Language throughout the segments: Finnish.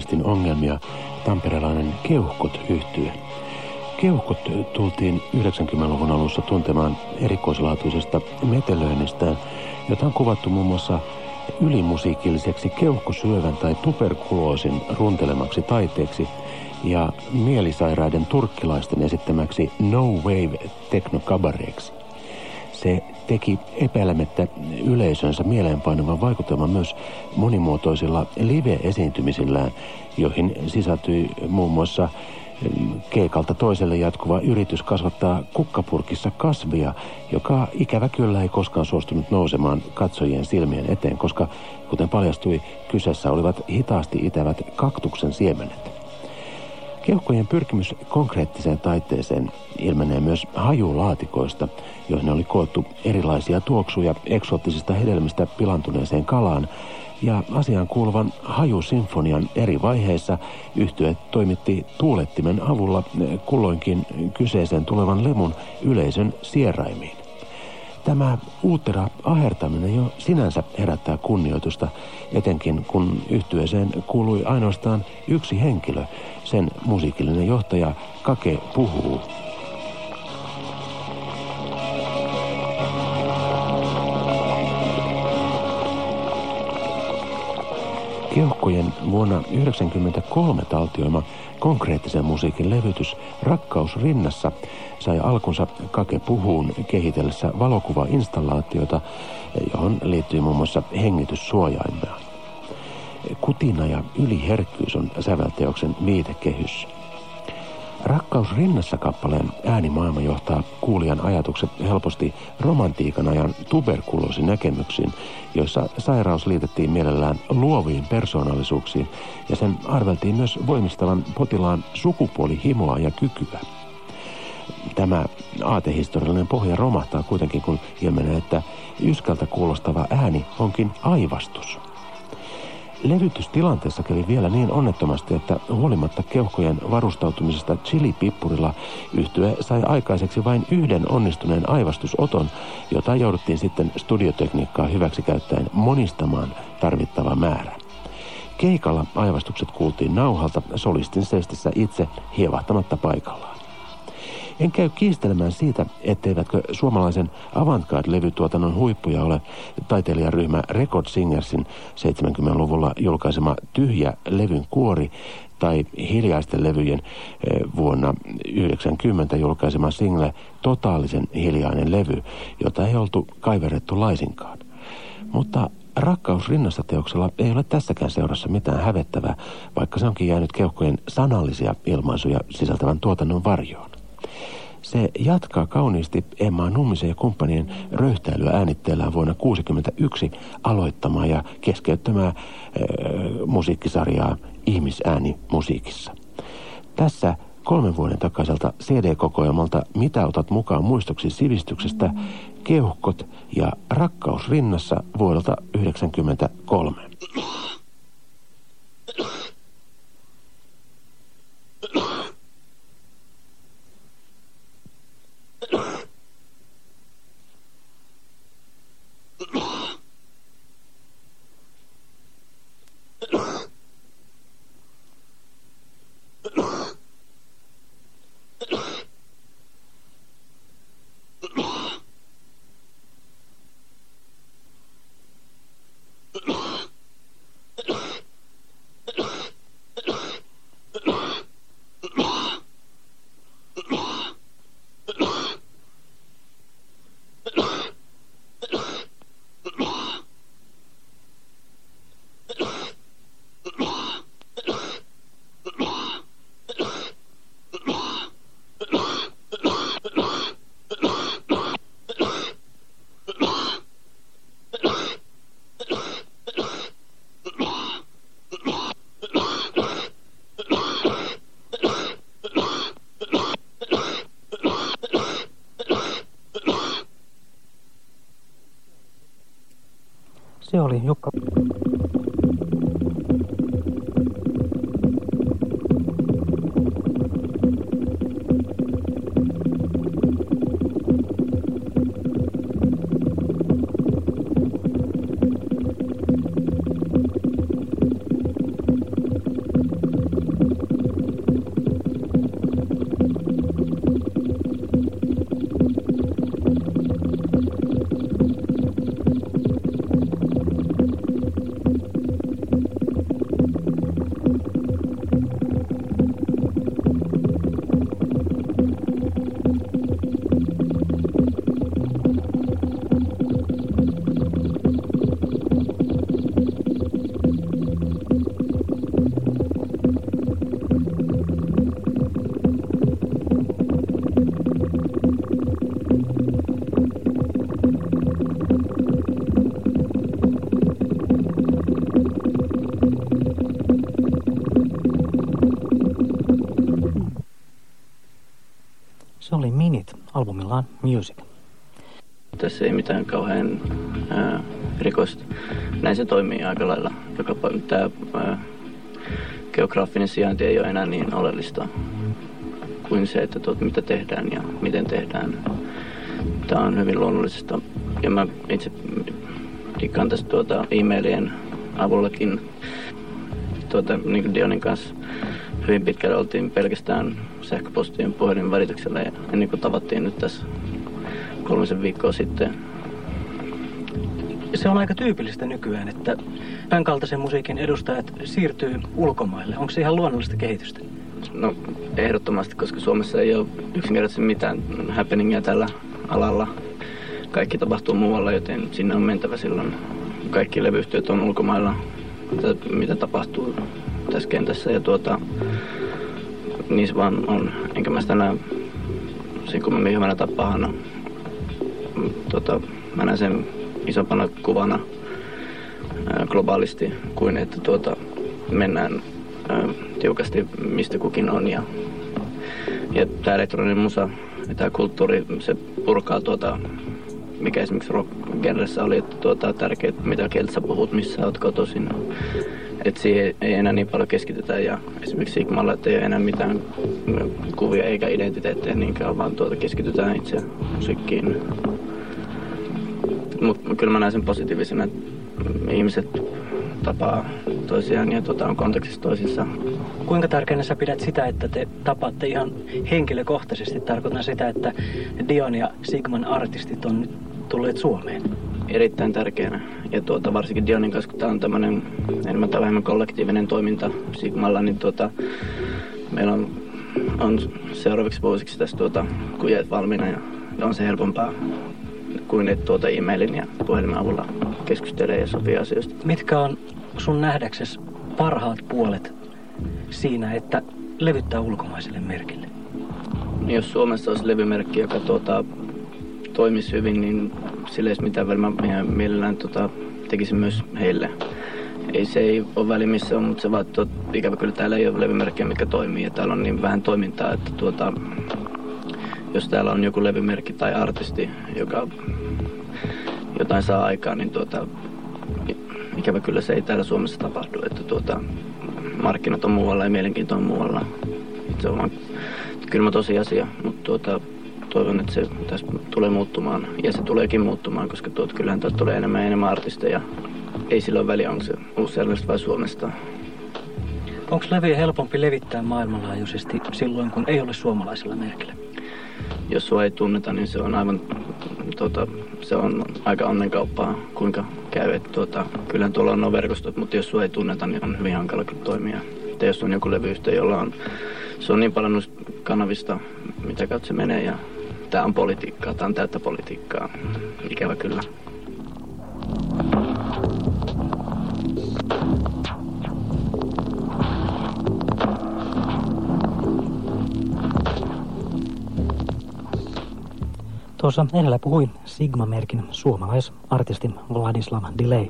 avantgardistin ongelmia tamperelainen Keuhkot yhtye. Keuhkot tultiin 90-luvun alussa tuntemaan erikoislaatuisesta metelöinnistään, jota on kuvattu muun muassa ylimusiikilliseksi keuhkosyövän tai tuberkuloosin runtelemaksi taiteeksi ja mielisairaiden turkkilaisten esittämäksi No Wave teknokabareeksi. Se teki epäilemättä yleisönsä mieleenpainuvan vaikutelman myös monimuotoisilla live-esiintymisillään, joihin sisältyi muun muassa mm, keikalta toiselle jatkuva yritys kasvattaa kukkapurkissa kasvia, joka ikävä kyllä ei koskaan suostunut nousemaan katsojien silmien eteen, koska kuten paljastui, kyseessä olivat hitaasti itävät kaktuksen siemenet. Keuhkojen pyrkimys konkreettiseen taiteeseen ilmenee myös hajulaatikoista, joihin oli koottu erilaisia tuoksuja eksoottisista hedelmistä pilantuneeseen kalaan, ja asiaan kuuluvan hajusinfonian eri vaiheissa yhtye toimitti tuulettimen avulla kulloinkin kyseisen tulevan lemun yleisön sieraimiin. Tämä uutera ahertaminen jo sinänsä herättää kunnioitusta, etenkin kun yhtyeeseen kuului ainoastaan yksi henkilö, sen musiikillinen johtaja Kake Puhuu. Keuhkojen vuonna 1993 taltioima konkreettisen musiikin levytys Rakkaus rinnassa sai alkunsa Kake Puhuun kehitellessä valokuvainstallaatiota, johon liittyy muun muassa hengityssuojaimia. Kutina ja yliherkkyys on sävelteoksen viitekehys. Rakkaus rinnassa kappaleen äänimaailma johtaa kuulijan ajatukset helposti romantiikan ajan tuberkuloosinäkemyksiin, joissa sairaus liitettiin mielellään luoviin persoonallisuuksiin ja sen arveltiin myös voimistavan potilaan sukupuolihimoa ja kykyä. Tämä aatehistoriallinen pohja romahtaa kuitenkin, kun ilmenee, että yskältä kuulostava ääni onkin aivastus – Levytystilanteessa kävi vielä niin onnettomasti, että huolimatta keuhkojen varustautumisesta chilipippurilla yhtye sai aikaiseksi vain yhden onnistuneen aivastusoton, jota jouduttiin sitten studiotekniikkaa hyväksikäyttäen monistamaan tarvittava määrä. Keikalla aivastukset kuultiin nauhalta solistin seestissä itse hievahtamatta paikallaan. En käy kiistelemään siitä, etteivätkö suomalaisen avantgarde-levytuotannon huippuja ole taiteilijaryhmä Record Singersin 70-luvulla julkaisema Tyhjä levyn kuori tai hiljaisten levyjen eh, vuonna 90 julkaisema single Totaalisen hiljainen levy, jota ei oltu kaiverrettu laisinkaan. Mutta Rakkaus rinnassa teoksella ei ole tässäkään seurassa mitään hävettävää, vaikka se onkin jäänyt keuhkojen sanallisia ilmaisuja sisältävän tuotannon varjoon. Se jatkaa kauniisti Emma Nummisen ja kumppanien röyhtäilyä äänitteellään vuonna 1961 aloittamaa ja keskeyttämää äh, musiikkisarjaa Ihmisääni musiikissa. Tässä kolmen vuoden takaiselta CD-kokoelmalta Mitä otat mukaan muistoksi sivistyksestä, Keuhkot ja Rakkaus rinnassa vuodelta 1993. Music. Tässä ei mitään kauhean ää, rikosta. Näin se toimii aika lailla. Joka, tämä ää, geograafinen sijainti ei ole enää niin oleellista kuin se, että tuot, mitä tehdään ja miten tehdään. Tämä on hyvin luonnollisesta. Ja mä itse dikkaan tästä tuota, e-mailien avullakin tuota, niin kuin Dionin kanssa hyvin pitkälle oltiin pelkästään sähköpostien puhelimen välityksellä ja ennen kuin tavattiin nyt tässä kolmisen viikkoa sitten. Se on aika tyypillistä nykyään, että tämän kaltaisen musiikin edustajat siirtyy ulkomaille. Onko se ihan luonnollista kehitystä? No ehdottomasti, koska Suomessa ei ole yksinkertaisesti mitään happeningia tällä alalla. Kaikki tapahtuu muualla, joten sinne on mentävä silloin. Kaikki levyyhtiöt on ulkomailla, mitä tapahtuu tässä kentässä. Ja tuota, niin se vaan on. Enkä mä sitä näe sen kummemmin hyvänä tai pahana. Tota, mä näen sen isompana kuvana ää, globaalisti kuin että tuota, mennään ää, tiukasti mistä kukin on. Ja, ja tämä elektroninen musa ja tämä kulttuuri, se purkaa tuota, mikä esimerkiksi rock oli, että tuota, tärkeää, mitä kieltä sä puhut, missä oot kotoisin että siihen ei enää niin paljon keskitytä ja esimerkiksi Sigmalla, ei ole enää mitään kuvia eikä identiteettiä niinkään, vaan tuota keskitytään itse musiikkiin. Mutta kyllä mä näen sen positiivisena, että ihmiset tapaa toisiaan ja tuota, on kontekstissa toisissa. Kuinka tärkeänä sä pidät sitä, että te tapaatte ihan henkilökohtaisesti? Tarkoitan sitä, että Dion ja Sigman artistit on nyt tulleet Suomeen erittäin tärkeänä. Ja tuota, varsinkin Dionin kanssa, kun tämä on tämmöinen enemmän tai vähemmän kollektiivinen toiminta Sigmalla, niin tuota, meillä on, on seuraaviksi vuosiksi tässä tuota, kujet valmiina ja, ja on se helpompaa kuin että tuota e-mailin ja puhelimen avulla keskustelee ja sopii asioista. Mitkä on sun nähdäksesi parhaat puolet siinä, että levyttää ulkomaiselle merkille? Jos Suomessa olisi levymerkki, joka tuota, toimisi hyvin, niin sillä ei mitään. Mä mielellään tota, tekisin myös heille. Ei se ei ole väli missä on, mutta se vaan, että ikävä kyllä täällä ei ole levymerkkejä, mikä toimii ja täällä on niin vähän toimintaa, että tuota, jos täällä on joku levymerkki tai artisti, joka jotain saa aikaan, niin tuota, ikävä kyllä se ei täällä Suomessa tapahdu. Että tuota, markkinat on muualla ja mielenkiinto on muualla. Se on vaan kylmä tosiasia, mutta tuota, toivon, että se tässä tulee muuttumaan. Ja se tuleekin muuttumaan, koska tuot, kyllähän tuot tulee enemmän ja enemmän artisteja. Ei sillä ole väliä, onko se uusi vai Suomesta. Onko levyjä helpompi levittää maailmanlaajuisesti silloin, kun ei ole suomalaisella merkillä? Jos sua ei tunneta, niin se on aivan tota, se on aika onnenkauppaa, kuinka käy. Et, tota, kyllähän tuolla on nuo verkostot, mutta jos sua ei tunneta, niin on hyvin hankala toimia. Et jos on joku levyyhtiö, jolla on, se on niin paljon kanavista, mitä kautta se menee ja Tämä on politiikkaa, tämä on täyttä politiikkaa. Ikävä kyllä. Tuossa edellä puhui Sigma-merkin suomalaisartisti Vladislav Delay.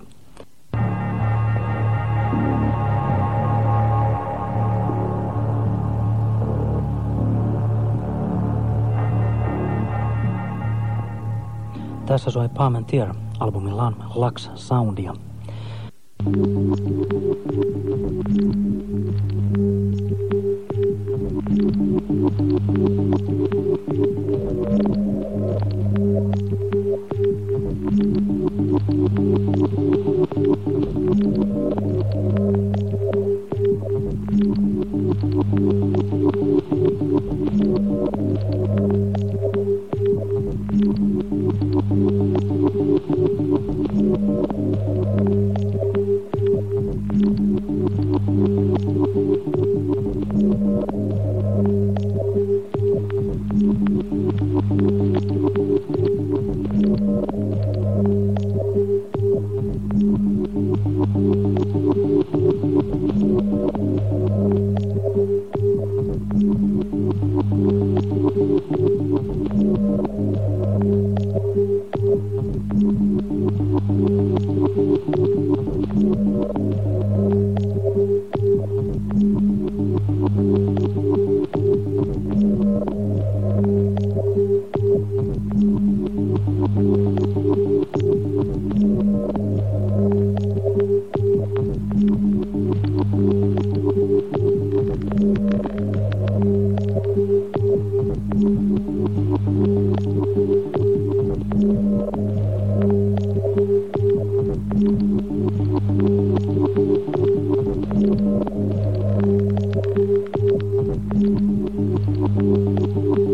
Tässä soi Parmentier albumillaan Lux Soundia. Thank you. うん。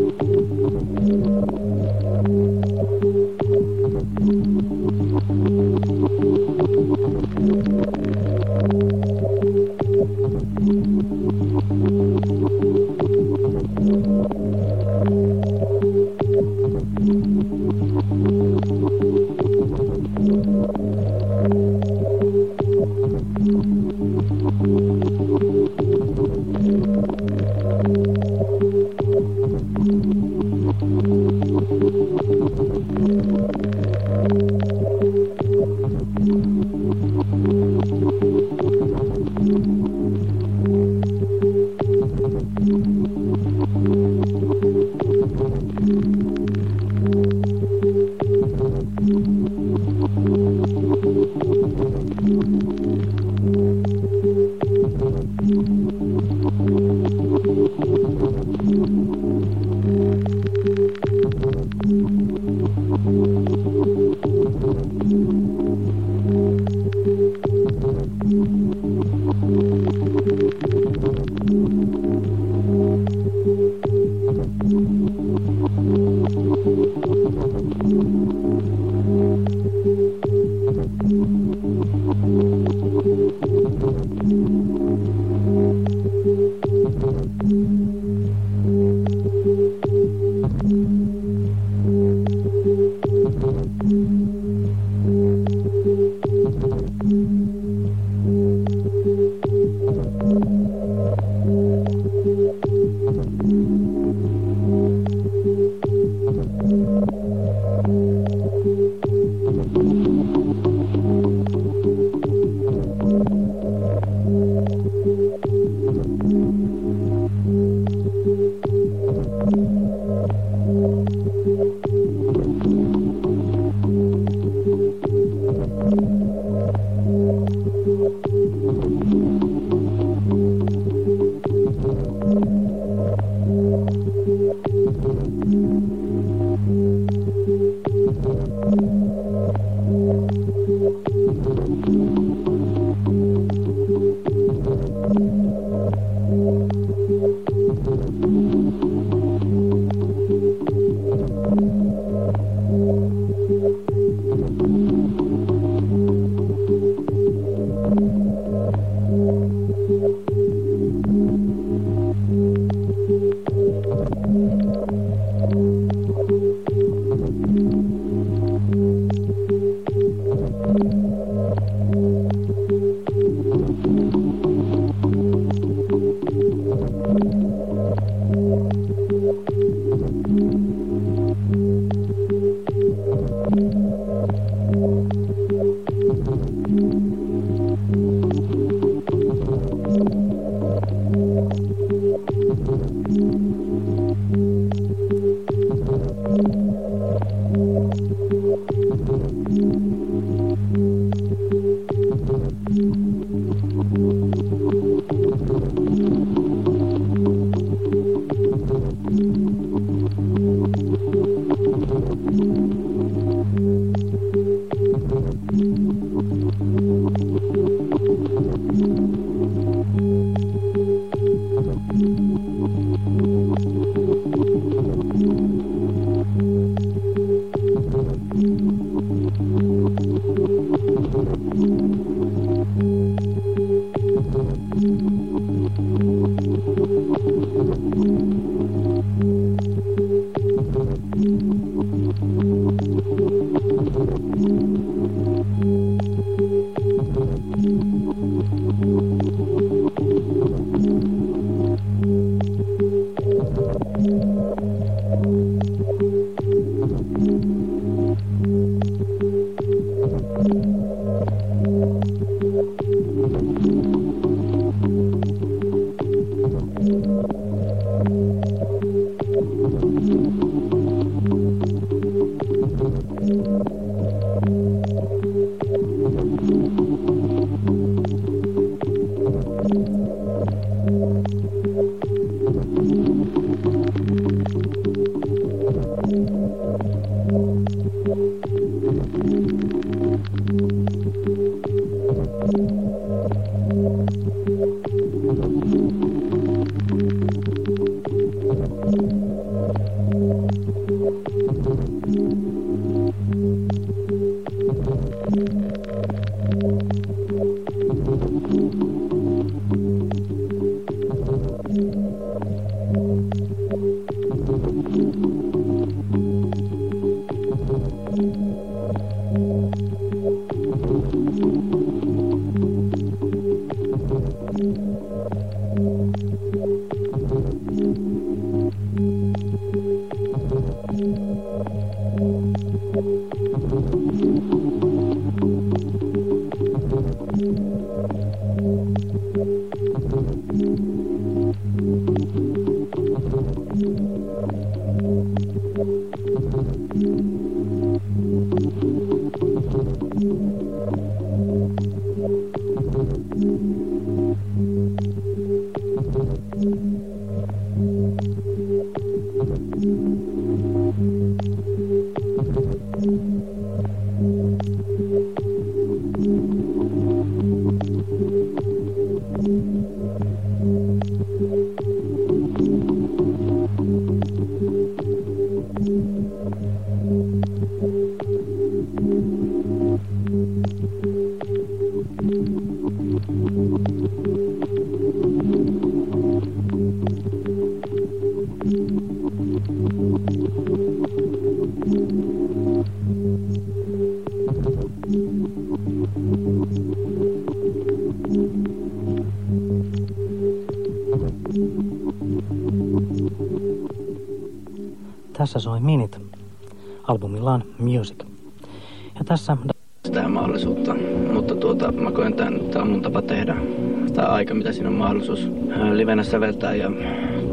mahdollisuus livenä säveltää ja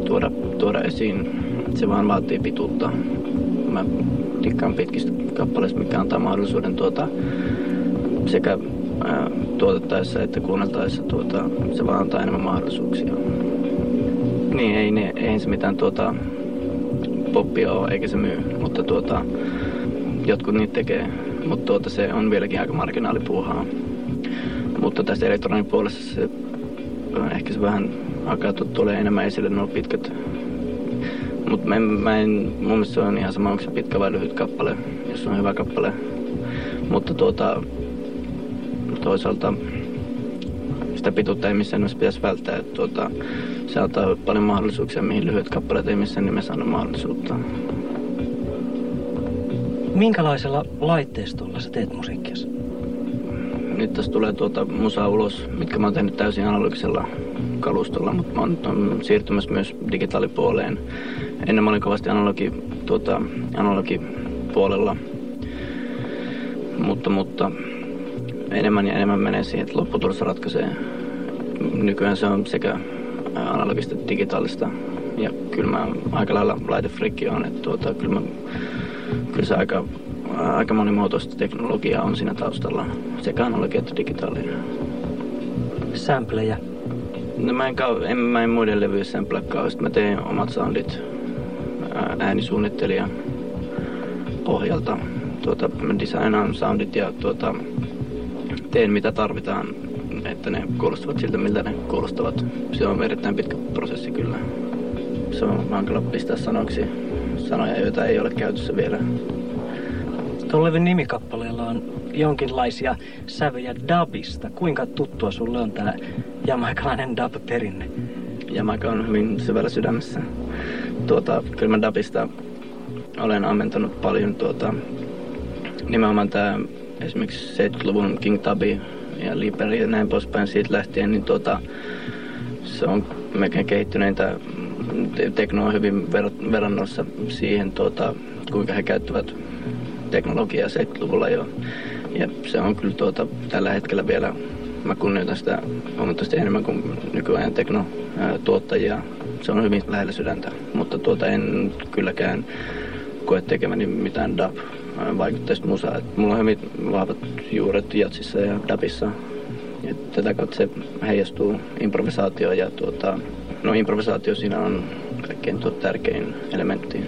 tuoda, tuoda esiin, se vaan vaatii pituutta. Mä tikkaan pitkistä kappaleista, mikä antaa mahdollisuuden tuota, sekä ää, tuotettaessa että kuunneltaessa tuota, se vaan antaa enemmän mahdollisuuksia. Niin, ei, ne, ei se mitään tuota, poppia ole, eikä se myy, mutta tuota, jotkut niitä tekee, mutta tuota, se on vieläkin aika marginaalipuuhaa. Mutta tästä elektronin puolesta se, ehkä se vähän alkaa tulee enemmän esille nuo pitkät. Mutta mä, mä en, mun mielestä se on ihan sama, onko se pitkä vai lyhyt kappale, jos on hyvä kappale. Mutta tuota, toisaalta sitä pituutta ei missään nimessä pitäisi välttää. Että tuota, se antaa paljon mahdollisuuksia, mihin lyhyet kappaleet ei missään nimessä anna mahdollisuutta. Minkälaisella laitteistolla sä teet musiikkia? Nyt tässä tulee tuota musaa ulos, mitkä mä oon tehnyt täysin analogisella kalustolla, mutta mä oon, oon siirtymässä myös digitaalipuoleen. Ennen mä olin kovasti analogi, tuota, analogipuolella, mutta, mutta enemmän ja enemmän menee siihen, että lopputulossa ratkaisee. Nykyään se on sekä analogista että digitaalista. Ja kyllä mä aika lailla laitefrikki on, että tuota, kyllä, mä, kyllä se aika, aika monimuotoista teknologiaa on siinä taustalla, sekä analogia että digitaalinen. Sampleja? No mä en, en, mä en muiden levyjen samplea kauheasti. Mä teen omat soundit äänisuunnittelija pohjalta. Tuota, mä designaan soundit ja tuota, teen mitä tarvitaan että ne kuulostavat siltä, miltä ne kuulostavat. Se on erittäin pitkä prosessi kyllä. Se on hankala pistää sanoksi sanoja, joita ei ole käytössä vielä. Levyn nimikappaleella on jonkinlaisia sävyjä dubista. Kuinka tuttua sulle on tämä jamaikalainen dub-perinne? Jamaika on hyvin syvällä sydämessä. Tuota, kyllä mä dubista olen ammentanut paljon tuota, nimenomaan tämä esimerkiksi 70-luvun King Tubby ja Liber ja näin poispäin siitä lähtien, niin tuota, se on melkein kehittyneintä tekno on hyvin ver- verrannossa siihen, tuota, kuinka he käyttävät teknologiaa 70-luvulla jo. Ja se on kyllä tuota, tällä hetkellä vielä, mä kunnioitan sitä huomattavasti enemmän kuin nykyajan teknotuottajia. Se on hyvin lähellä sydäntä, mutta tuota, en kylläkään koe tekemäni mitään dub vaikutteista musaa. Et mulla on hyvin vahvat juuret jatsissa ja dapissa. Ja tätä kautta se heijastuu improvisaatioon ja tuota, no improvisaatio siinä on kaikkein tuo tärkein elementti.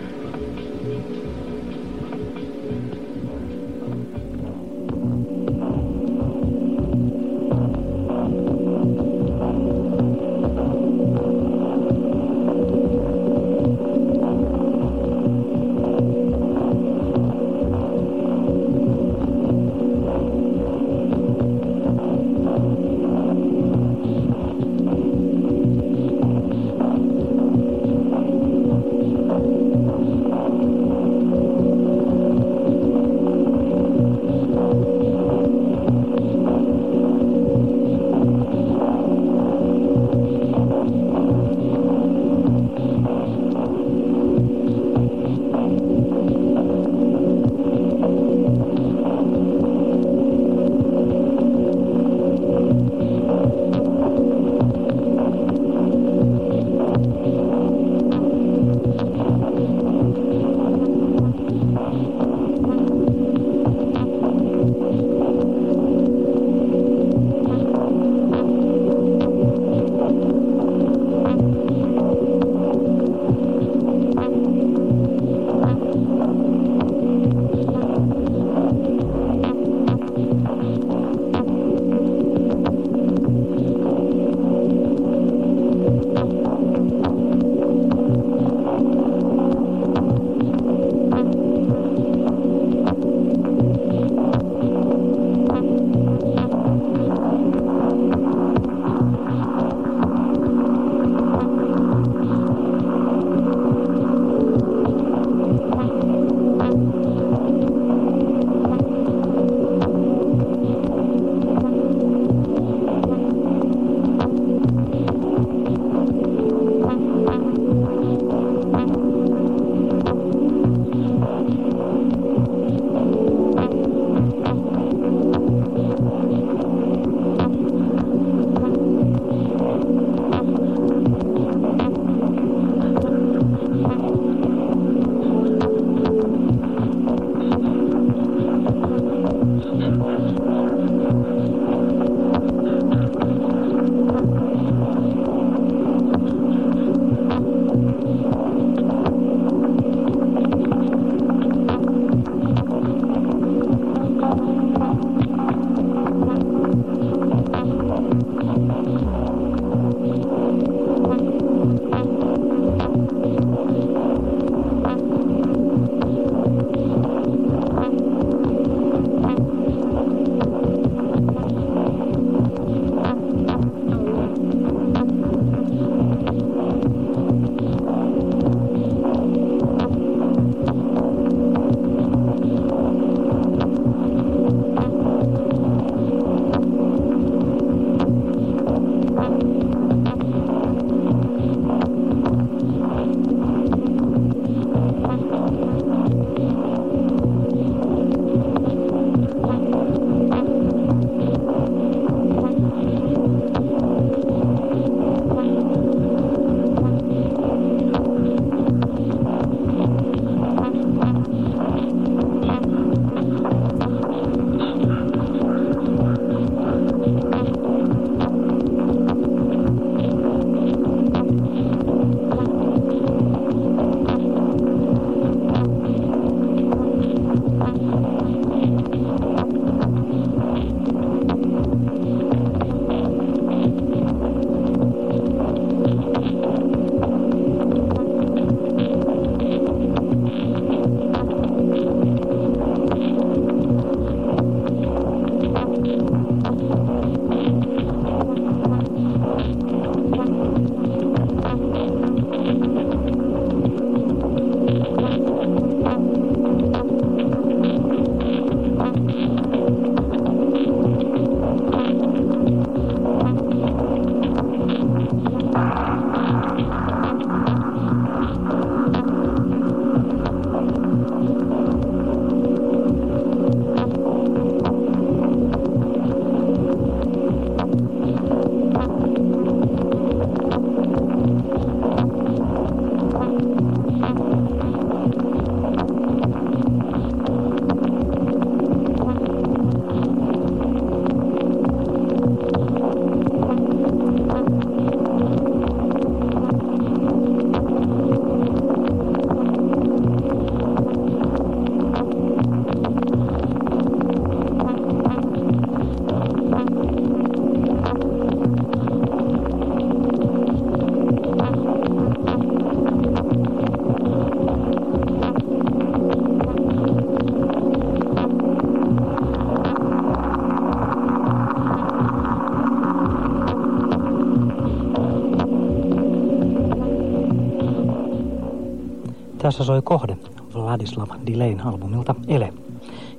Tässä soi kohde Vladislav Dilein albumilta Ele.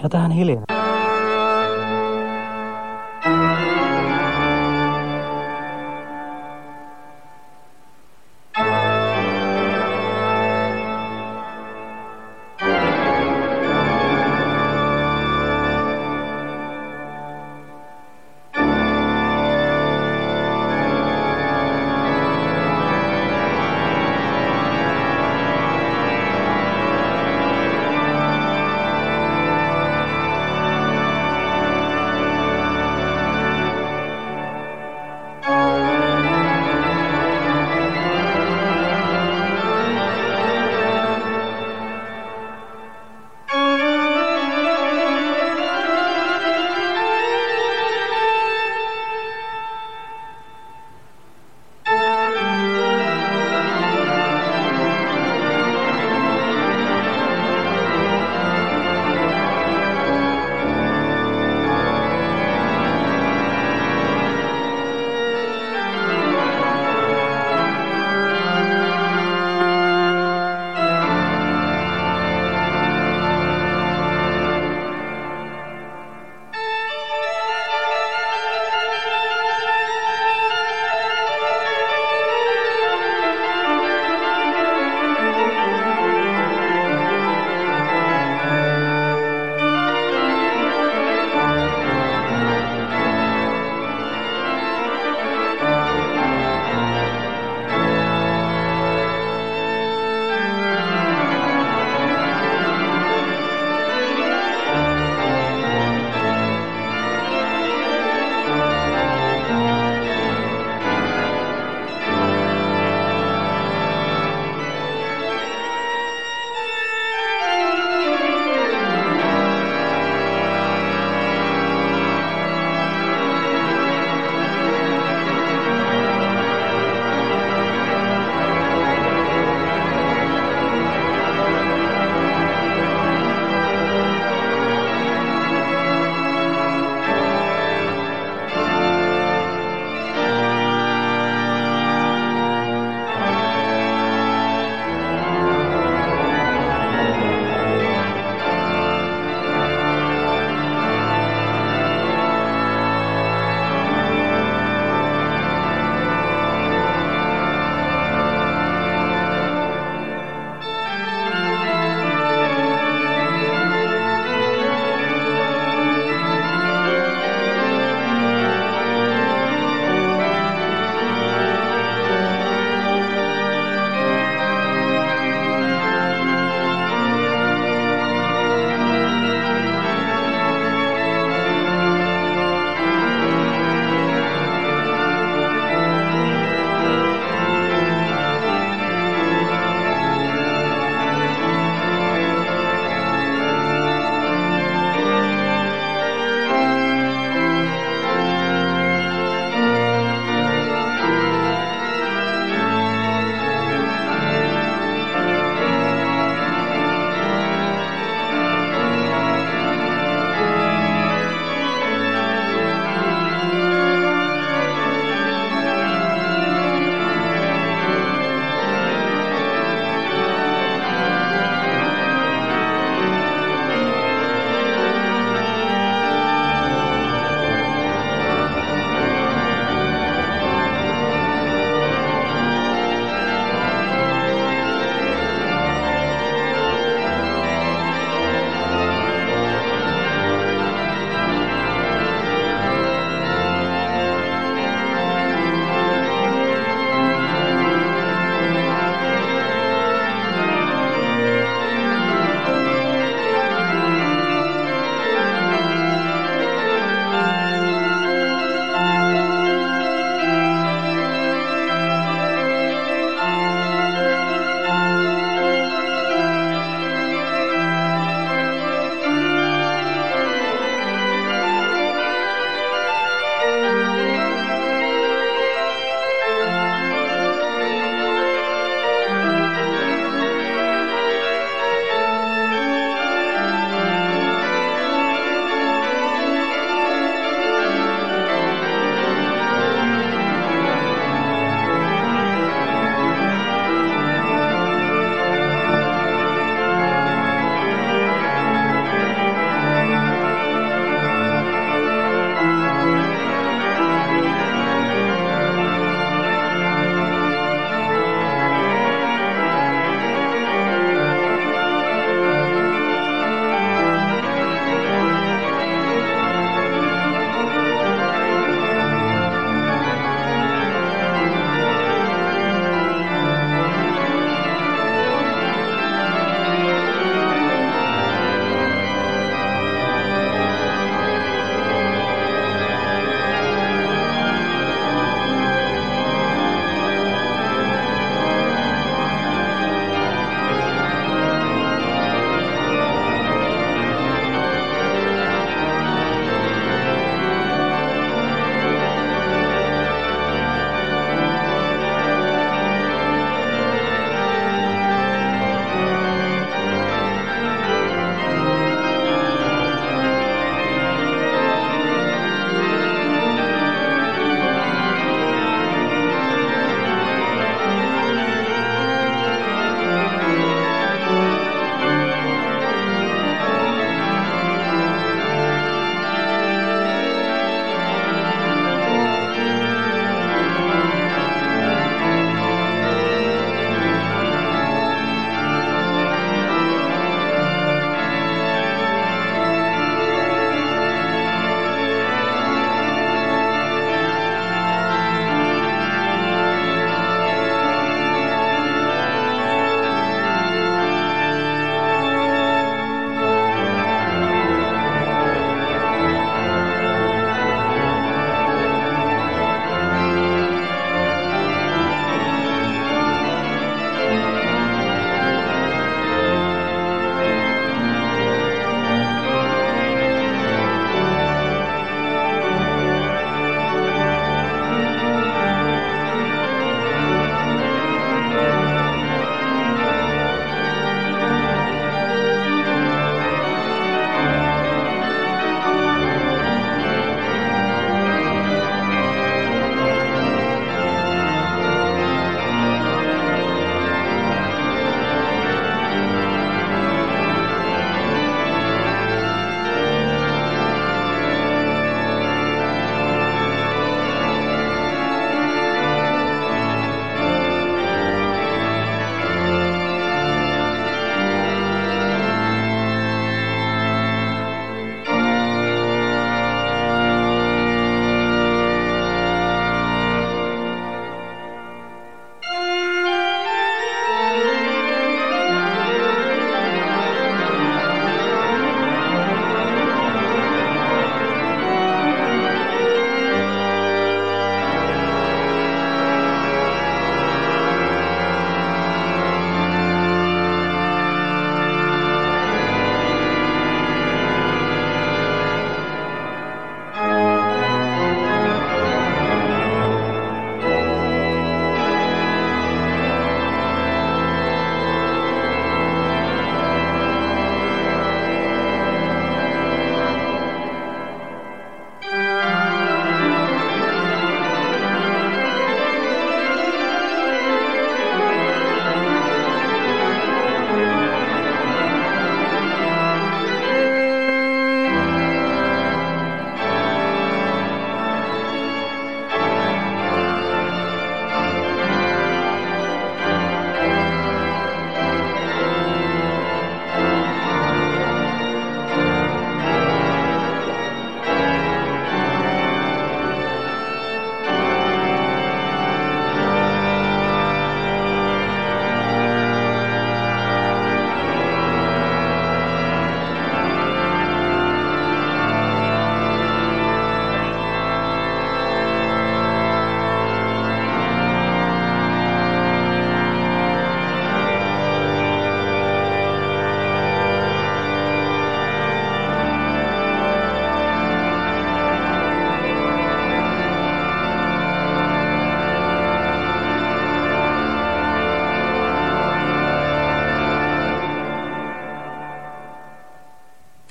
Ja tähän hiljaa.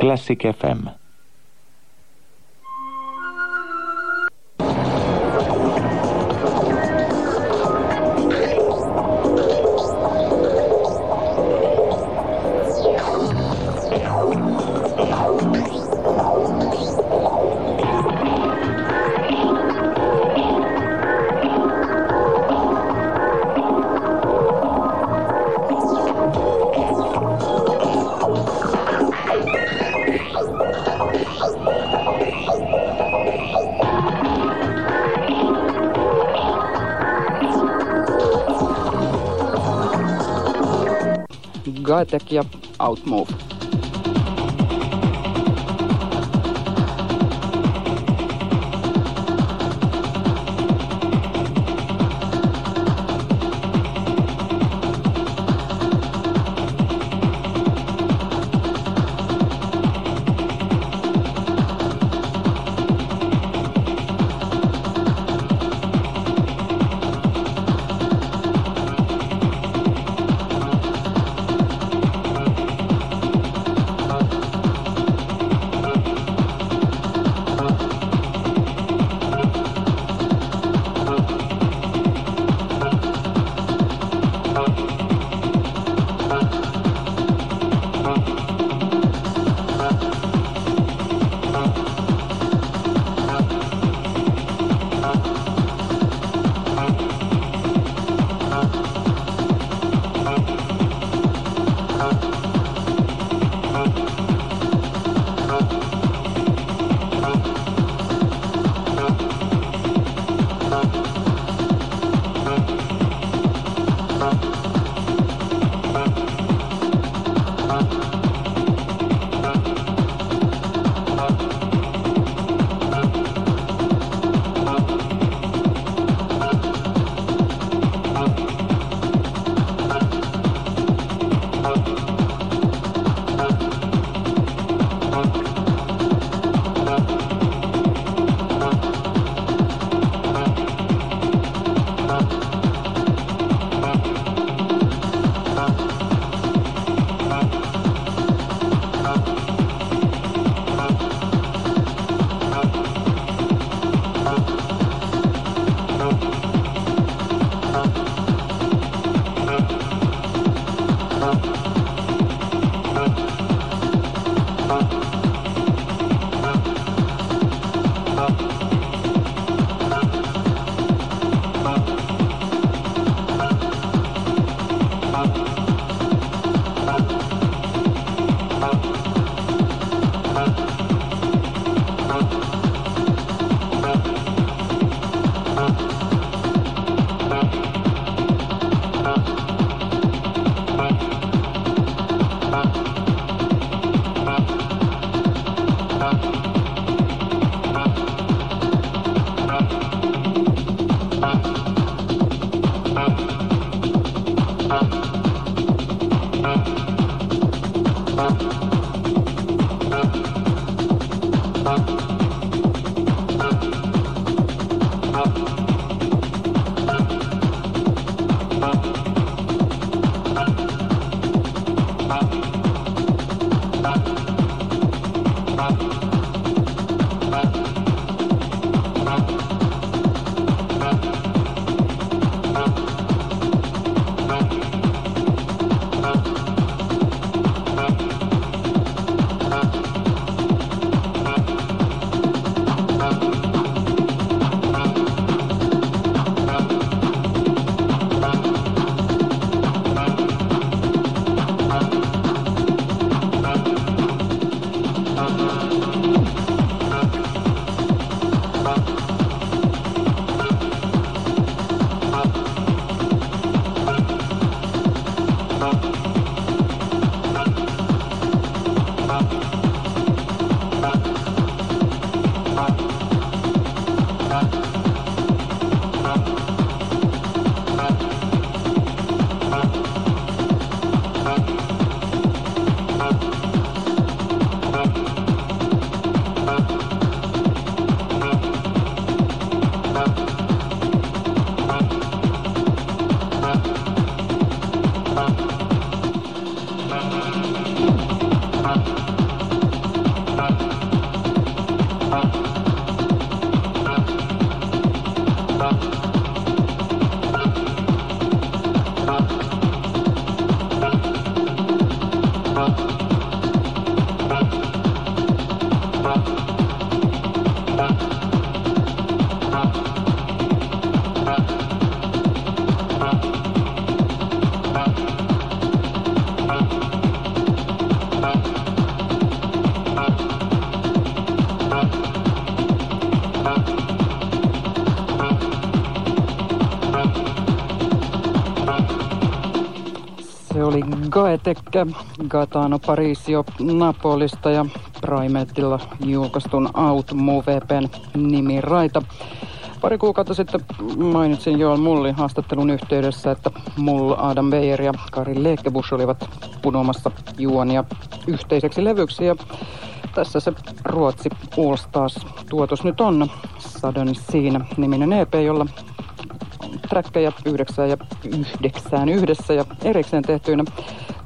Classic FM. Gaetek ja Outmove. Oli Gaetecke, Gatano Parisio Napolista ja Primettilla julkaistun Out Movepen nimiraita. Pari kuukautta sitten mainitsin Joel Mullin haastattelun yhteydessä, että Mull, Adam Beyer ja Kari Leekkebusch olivat punomassa juonia yhteiseksi levyksi. Ja tässä se Ruotsi All Stars tuotos nyt on. Sudden siinä niminen EP, jolla träkkejä yhdeksään ja yhdeksään yhdessä ja erikseen tehtyinä.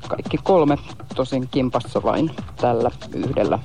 Kaikki kolme tosin kimpassa vain tällä yhdellä